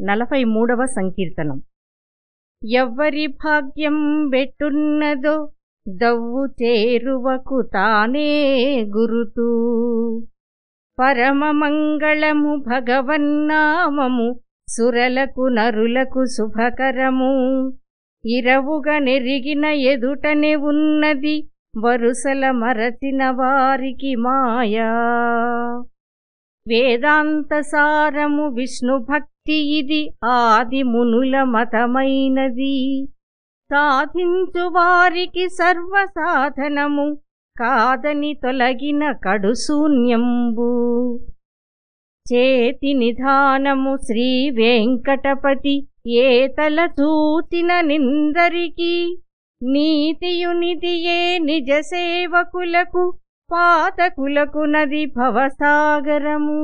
నలభై మూడవ సంకీర్తనం. ఎవ్వరి భాగ్యం వెట్టున్నదో దవ్వు చేరువకు తానే గురుతూ. పరమమంగళము భగవన్నామము సురలకు నరులకు శుభకరము. ఇరవుగా నెరిగిన ఎదుటనే ఉన్నది వరుసల మరచిన వారికి మాయా. వేదాంతసారము విష్ణుభక్తి ఇది ఆది మునుల మతమైనది సాధించు వారికి సర్వసాధనము కాదని తొలగిన కడుశూన్యంబు చేతి నిధానము శ్రీ వెంకటపతి ఏతల చూచిన నిందరికి నీతియునిదియే నిజ సేవకులకు పాతకులకు నది భవసాగరము.